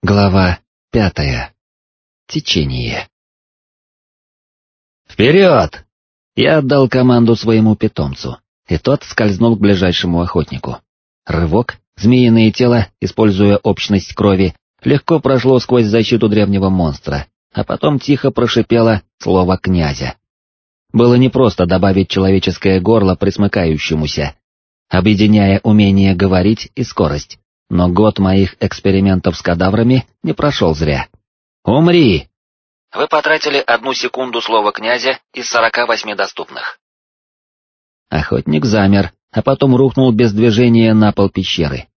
Глава пятая. Течение. «Вперед!» Я отдал команду своему питомцу, и тот скользнул к ближайшему охотнику. Рывок, змеиное тело, используя общность крови, легко прошло сквозь защиту древнего монстра, а потом тихо прошипело слово «князя». Было непросто добавить человеческое горло присмыкающемуся, объединяя умение говорить и скорость, но год моих экспериментов с кадаврами не прошел зря. «Умри!» Вы потратили одну секунду слова князя из сорока восьми доступных. Охотник замер, а потом рухнул без движения на пол пещеры.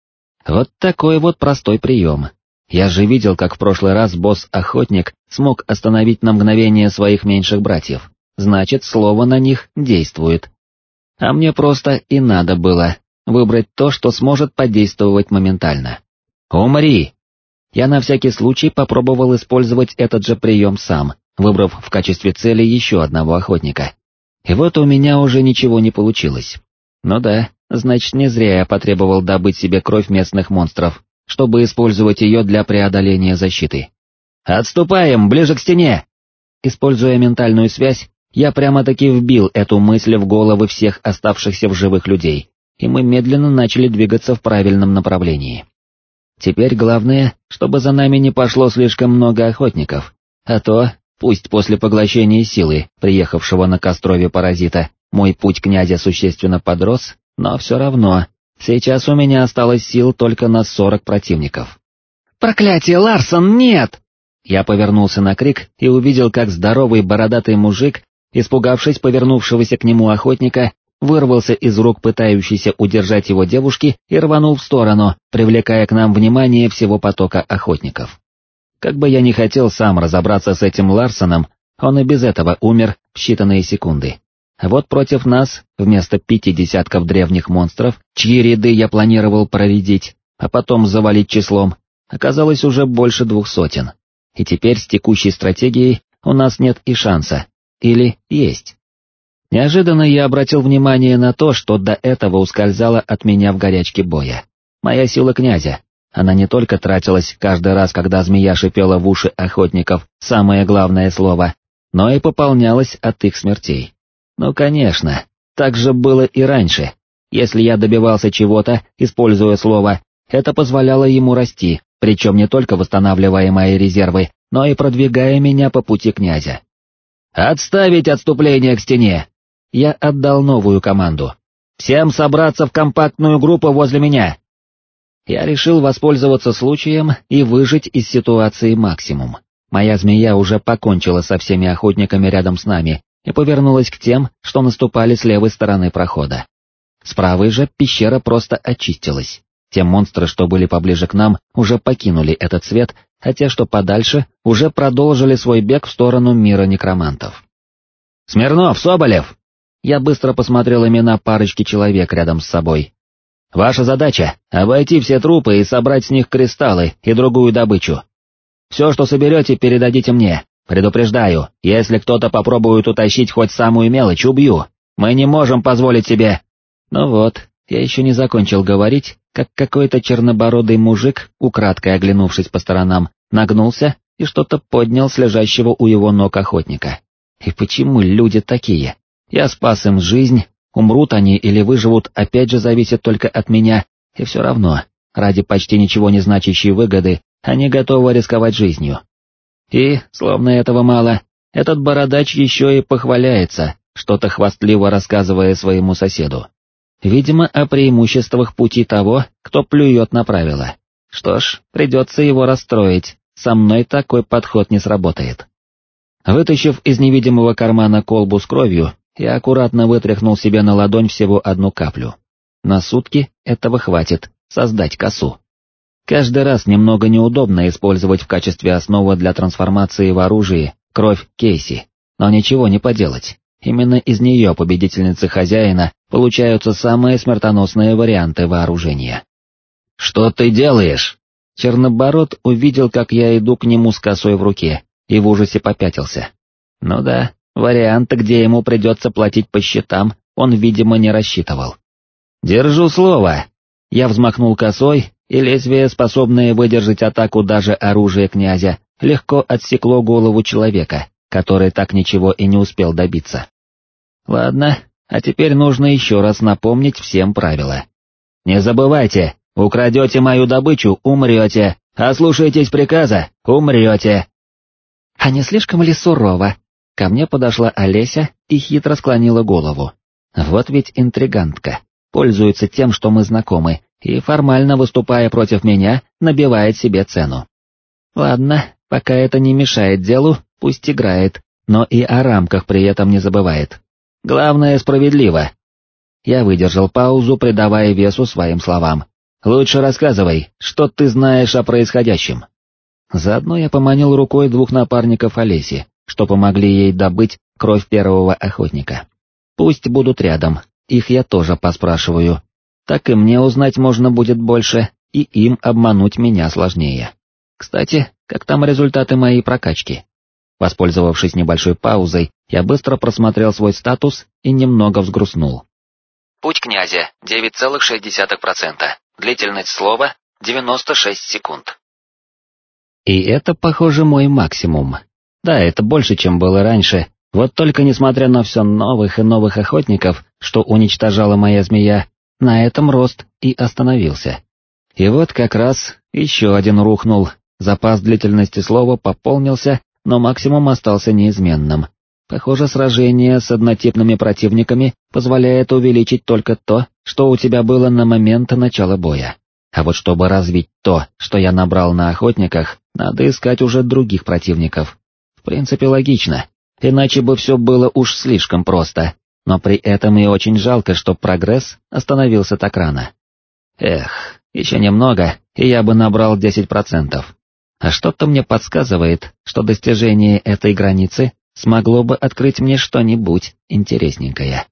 Вот такой вот простой прием. Я же видел, как в прошлый раз босс-охотник смог остановить на мгновение своих меньших братьев, значит, слово на них действует. А мне просто и надо было выбрать то, что сможет подействовать моментально. «Умри!» Я на всякий случай попробовал использовать этот же прием сам, выбрав в качестве цели еще одного охотника. И вот у меня уже ничего не получилось. Ну да, значит не зря я потребовал добыть себе кровь местных монстров, чтобы использовать ее для преодоления защиты. «Отступаем, ближе к стене!» Используя ментальную связь, я прямо-таки вбил эту мысль в головы всех оставшихся в живых людей, и мы медленно начали двигаться в правильном направлении. Теперь главное, чтобы за нами не пошло слишком много охотников, а то, пусть после поглощения силы, приехавшего на Кострове паразита, мой путь князя существенно подрос, но все равно, сейчас у меня осталось сил только на сорок противников. «Проклятие, Ларсон, нет!» Я повернулся на крик и увидел, как здоровый бородатый мужик, испугавшись повернувшегося к нему охотника, вырвался из рук пытающейся удержать его девушки и рванул в сторону, привлекая к нам внимание всего потока охотников. Как бы я ни хотел сам разобраться с этим Ларсоном, он и без этого умер в считанные секунды. Вот против нас, вместо пяти десятков древних монстров, чьи ряды я планировал проредить, а потом завалить числом, оказалось уже больше двух сотен. И теперь с текущей стратегией у нас нет и шанса. Или есть. Неожиданно я обратил внимание на то, что до этого ускользало от меня в горячке боя. Моя сила князя. Она не только тратилась каждый раз, когда змея шипела в уши охотников, самое главное слово, но и пополнялась от их смертей. Ну конечно, так же было и раньше. Если я добивался чего-то, используя слово, это позволяло ему расти, причем не только восстанавливая мои резервы, но и продвигая меня по пути князя. «Отставить отступление к стене!» Я отдал новую команду. «Всем собраться в компактную группу возле меня!» Я решил воспользоваться случаем и выжить из ситуации максимум. Моя змея уже покончила со всеми охотниками рядом с нами и повернулась к тем, что наступали с левой стороны прохода. С правой же пещера просто очистилась. Те монстры, что были поближе к нам, уже покинули этот свет, а те, что подальше, уже продолжили свой бег в сторону мира некромантов. «Смирнов, Соболев, я быстро посмотрел имена парочки человек рядом с собой. Ваша задача — обойти все трупы и собрать с них кристаллы и другую добычу. Все, что соберете, передадите мне. Предупреждаю, если кто-то попробует утащить хоть самую мелочь, убью. Мы не можем позволить себе... Ну вот, я еще не закончил говорить, как какой-то чернобородый мужик, украдкой оглянувшись по сторонам, нагнулся и что-то поднял с лежащего у его ног охотника. И почему люди такие? Я спас им жизнь, умрут они или выживут опять же зависит только от меня, и все равно, ради почти ничего не значащей выгоды, они готовы рисковать жизнью. И, словно этого мало, этот бородач еще и похваляется, что-то хвастливо рассказывая своему соседу. Видимо, о преимуществах пути того, кто плюет на правила. Что ж, придется его расстроить, со мной такой подход не сработает. Вытащив из невидимого кармана колбу с кровью, я аккуратно вытряхнул себе на ладонь всего одну каплю. На сутки этого хватит, создать косу. Каждый раз немного неудобно использовать в качестве основы для трансформации в оружие кровь Кейси, но ничего не поделать. Именно из нее победительницы хозяина получаются самые смертоносные варианты вооружения. «Что ты делаешь?» Чернобород увидел, как я иду к нему с косой в руке, и в ужасе попятился. Ну да, Варианта, где ему придется платить по счетам, он, видимо, не рассчитывал. «Держу слово!» Я взмахнул косой, и лезвие, способное выдержать атаку даже оружия князя, легко отсекло голову человека, который так ничего и не успел добиться. Ладно, а теперь нужно еще раз напомнить всем правила. Не забывайте, украдете мою добычу, умрете, а приказа, умрете. А не слишком ли сурово? Ко мне подошла Олеся и хитро склонила голову. Вот ведь интригантка, пользуется тем, что мы знакомы, и, формально выступая против меня, набивает себе цену. Ладно, пока это не мешает делу, пусть играет, но и о рамках при этом не забывает. Главное, справедливо. Я выдержал паузу, придавая весу своим словам. «Лучше рассказывай, что ты знаешь о происходящем». Заодно я поманил рукой двух напарников Олеси, что помогли ей добыть кровь первого охотника. Пусть будут рядом, их я тоже поспрашиваю, так и мне узнать можно будет больше, и им обмануть меня сложнее. Кстати, как там результаты моей прокачки? Воспользовавшись небольшой паузой, я быстро просмотрел свой статус и немного взгрустнул. Путь князя 9,6%, длительность слова 96 секунд. И это, похоже, мой максимум. Да, это больше, чем было раньше, вот только несмотря на все новых и новых охотников, что уничтожала моя змея, на этом рост и остановился. И вот как раз еще один рухнул, запас длительности слова пополнился, но максимум остался неизменным. Похоже, сражение с однотипными противниками позволяет увеличить только то, что у тебя было на момент начала боя. А вот чтобы развить то, что я набрал на охотниках, надо искать уже других противников. В принципе, логично, иначе бы все было уж слишком просто но при этом и очень жалко, что прогресс остановился так рано. Эх, еще немного, и я бы набрал 10%. А что-то мне подсказывает, что достижение этой границы смогло бы открыть мне что-нибудь интересненькое.